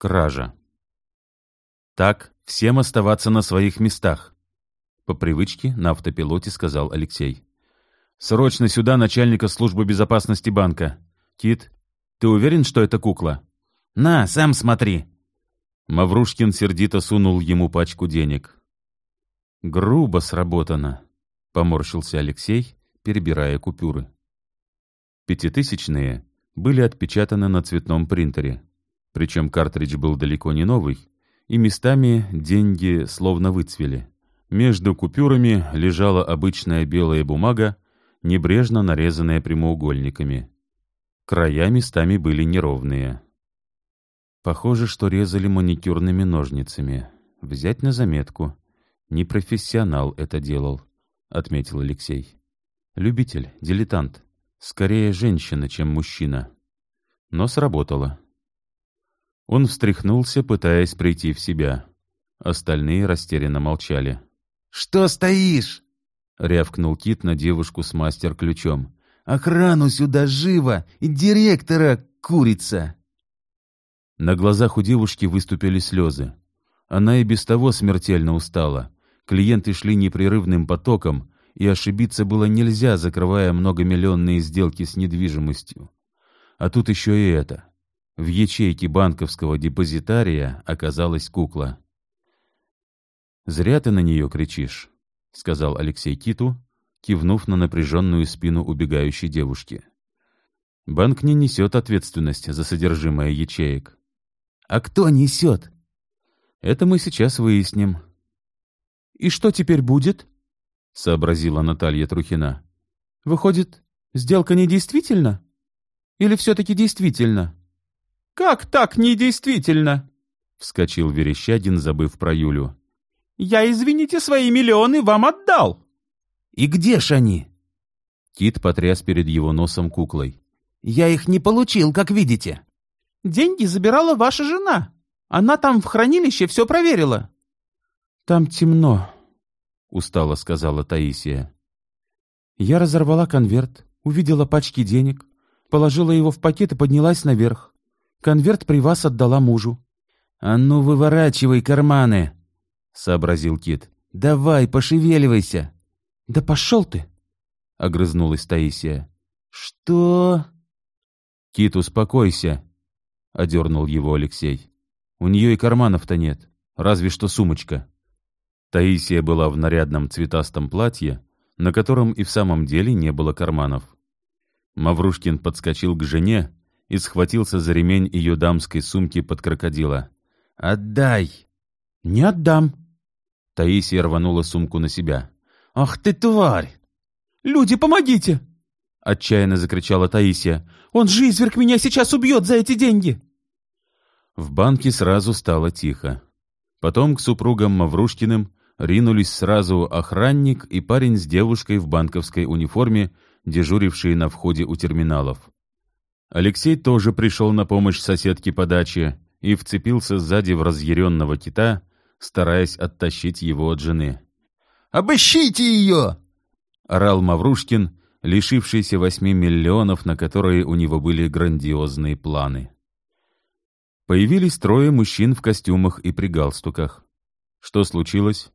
Кража. Так, всем оставаться на своих местах. По привычке на автопилоте сказал Алексей. Срочно сюда начальника службы безопасности банка. Кит, ты уверен, что это кукла? На, сам смотри. Маврушкин сердито сунул ему пачку денег. Грубо сработано, поморщился Алексей, перебирая купюры. Пятитысячные были отпечатаны на цветном принтере. Причем картридж был далеко не новый, и местами деньги словно выцвели. Между купюрами лежала обычная белая бумага, небрежно нарезанная прямоугольниками. Края местами были неровные. Похоже, что резали маникюрными ножницами. Взять на заметку. Не профессионал это делал, — отметил Алексей. Любитель, дилетант. Скорее женщина, чем мужчина. Но сработало. Он встряхнулся, пытаясь прийти в себя. Остальные растерянно молчали. «Что стоишь?» — рявкнул Кит на девушку с мастер-ключом. «Охрану сюда живо! И директора, курица!» На глазах у девушки выступили слезы. Она и без того смертельно устала. Клиенты шли непрерывным потоком, и ошибиться было нельзя, закрывая многомиллионные сделки с недвижимостью. А тут еще и это. В ячейке банковского депозитария оказалась кукла. «Зря ты на нее кричишь», — сказал Алексей Киту, кивнув на напряженную спину убегающей девушки. «Банк не несет ответственность за содержимое ячеек». «А кто несет?» «Это мы сейчас выясним». «И что теперь будет?» — сообразила Наталья Трухина. «Выходит, сделка недействительна? Или все-таки действительно?» «Как так недействительно?» — вскочил Верещагин, забыв про Юлю. «Я, извините, свои миллионы вам отдал!» «И где ж они?» Кит потряс перед его носом куклой. «Я их не получил, как видите». «Деньги забирала ваша жена. Она там в хранилище все проверила». «Там темно», — устало сказала Таисия. Я разорвала конверт, увидела пачки денег, положила его в пакет и поднялась наверх. Конверт при вас отдала мужу. — А ну, выворачивай карманы, — сообразил Кит. — Давай, пошевеливайся. — Да пошел ты, — огрызнулась Таисия. — Что? — Кит, успокойся, — одернул его Алексей. — У нее и карманов-то нет, разве что сумочка. Таисия была в нарядном цветастом платье, на котором и в самом деле не было карманов. Маврушкин подскочил к жене и схватился за ремень ее дамской сумки под крокодила. «Отдай!» «Не отдам!» Таисия рванула сумку на себя. «Ах ты, тварь!» «Люди, помогите!» Отчаянно закричала Таисия. «Он же, изверг, меня сейчас убьет за эти деньги!» В банке сразу стало тихо. Потом к супругам Маврушкиным ринулись сразу охранник и парень с девушкой в банковской униформе, дежурившие на входе у терминалов. Алексей тоже пришел на помощь соседке по даче и вцепился сзади в разъяренного кита, стараясь оттащить его от жены. «Обыщите ее!» — орал Маврушкин, лишившийся восьми миллионов, на которые у него были грандиозные планы. Появились трое мужчин в костюмах и при галстуках. Что случилось?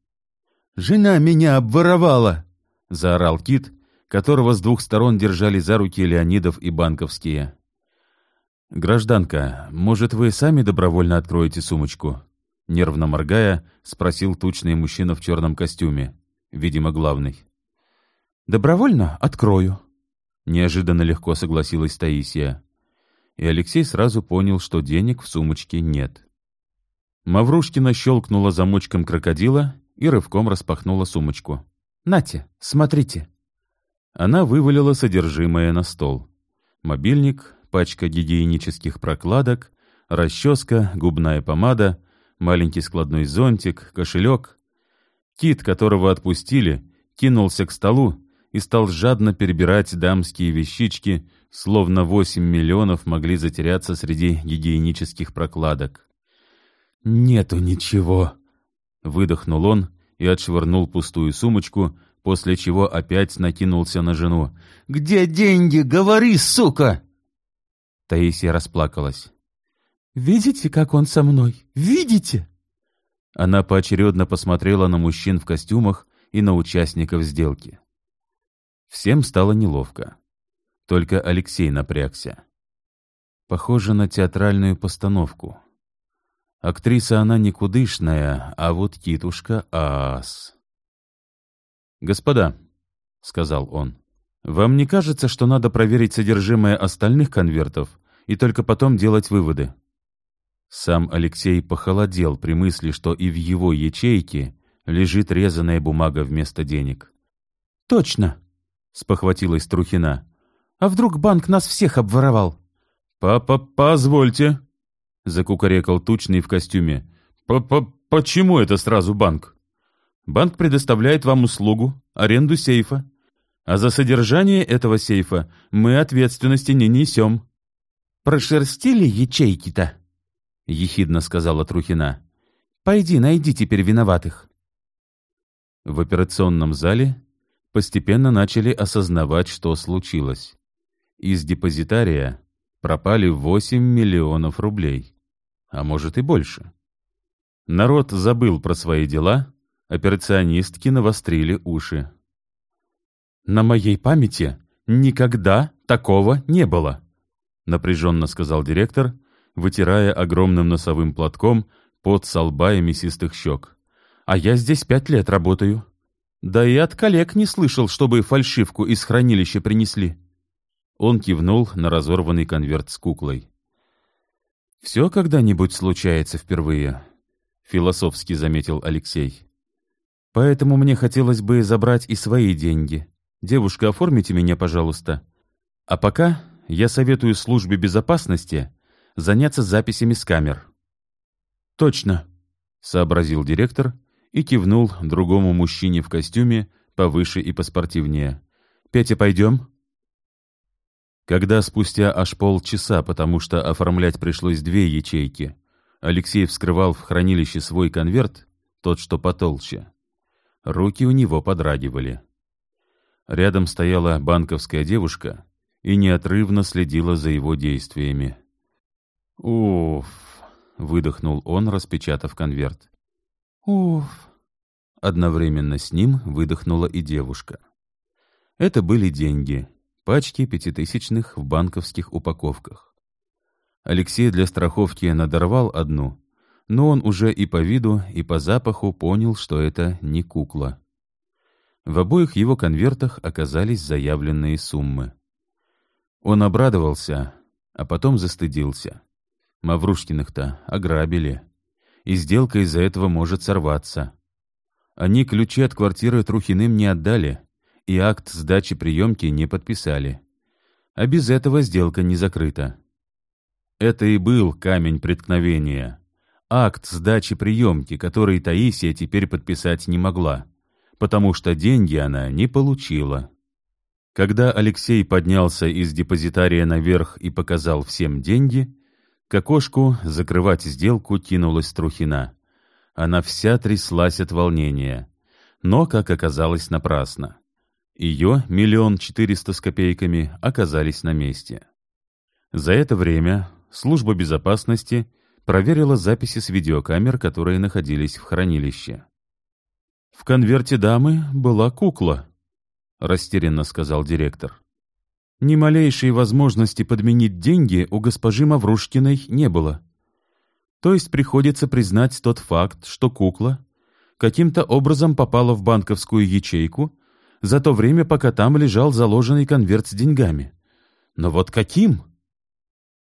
«Жена меня обворовала!» — заорал Кит, которого с двух сторон держали за руки Леонидов и Банковские. «Гражданка, может, вы сами добровольно откроете сумочку?» Нервно моргая, спросил тучный мужчина в черном костюме, видимо, главный. «Добровольно открою», — неожиданно легко согласилась Таисия. И Алексей сразу понял, что денег в сумочке нет. Маврушкина щелкнула замочком крокодила и рывком распахнула сумочку. «Нате, смотрите». Она вывалила содержимое на стол. Мобильник, пачка гигиенических прокладок, расческа, губная помада, маленький складной зонтик, кошелек. Кит, которого отпустили, кинулся к столу и стал жадно перебирать дамские вещички, словно восемь миллионов могли затеряться среди гигиенических прокладок. «Нету ничего», — выдохнул он и отшвырнул пустую сумочку, после чего опять накинулся на жену. «Где деньги? Говори, сука!» Таисия расплакалась. Видите, как он со мной? Видите?» Она поочередно посмотрела на мужчин в костюмах и на участников сделки. Всем стало неловко. Только Алексей напрягся. Похоже на театральную постановку. Актриса она никудышная, а вот титушка — ас. «Господа», — сказал он, — «вам не кажется, что надо проверить содержимое остальных конвертов и только потом делать выводы?» Сам Алексей похолодел при мысли, что и в его ячейке лежит резаная бумага вместо денег. «Точно!» — спохватилась Трухина. «А вдруг банк нас всех обворовал?» «Папа, позвольте!» — закукарекал тучный в костюме. «П-п «Почему это сразу банк?» «Банк предоставляет вам услугу, аренду сейфа. А за содержание этого сейфа мы ответственности не несем». «Прошерстили ячейки-то?» — ехидно сказала Трухина. «Пойди, найди теперь виноватых». В операционном зале постепенно начали осознавать, что случилось. Из депозитария пропали 8 миллионов рублей, а может и больше. Народ забыл про свои дела, операционистки навострили уши. «На моей памяти никогда такого не было», — напряженно сказал директор, вытирая огромным носовым платком под со лба и мясистых щек. «А я здесь пять лет работаю. Да и от коллег не слышал, чтобы фальшивку из хранилища принесли». Он кивнул на разорванный конверт с куклой. «Все когда-нибудь случается впервые», — философски заметил Алексей. «Поэтому мне хотелось бы забрать и свои деньги. Девушка, оформите меня, пожалуйста. А пока я советую службе безопасности заняться записями с камер». «Точно», — сообразил директор и кивнул другому мужчине в костюме повыше и поспортивнее. «Петя, пойдем?» Когда спустя аж полчаса, потому что оформлять пришлось две ячейки, Алексей вскрывал в хранилище свой конверт, тот, что потолще, руки у него подрагивали. Рядом стояла банковская девушка и неотрывно следила за его действиями. «Уф!» — выдохнул он, распечатав конверт. «Уф!» Одновременно с ним выдохнула и девушка. Это были деньги, пачки пятитысячных в банковских упаковках. Алексей для страховки надорвал одну, но он уже и по виду, и по запаху понял, что это не кукла. В обоих его конвертах оказались заявленные суммы. Он обрадовался, а потом застыдился. Маврушкиных-то ограбили, и сделка из-за этого может сорваться. Они ключи от квартиры Трухиным не отдали, и акт сдачи приемки не подписали. А без этого сделка не закрыта. Это и был камень преткновения. Акт сдачи приемки, который Таисия теперь подписать не могла, потому что деньги она не получила. Когда Алексей поднялся из депозитария наверх и показал всем деньги, к окошку закрывать сделку кинулась Трухина. Она вся тряслась от волнения, но, как оказалось, напрасно. Ее миллион четыреста с копейками оказались на месте. За это время служба безопасности проверила записи с видеокамер, которые находились в хранилище. «В конверте дамы была кукла», — растерянно сказал директор. Ни малейшей возможности подменить деньги у госпожи Маврушкиной не было. То есть приходится признать тот факт, что кукла каким-то образом попала в банковскую ячейку — за то время, пока там лежал заложенный конверт с деньгами. Но вот каким?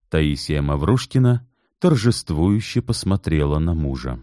Таисия Маврушкина торжествующе посмотрела на мужа.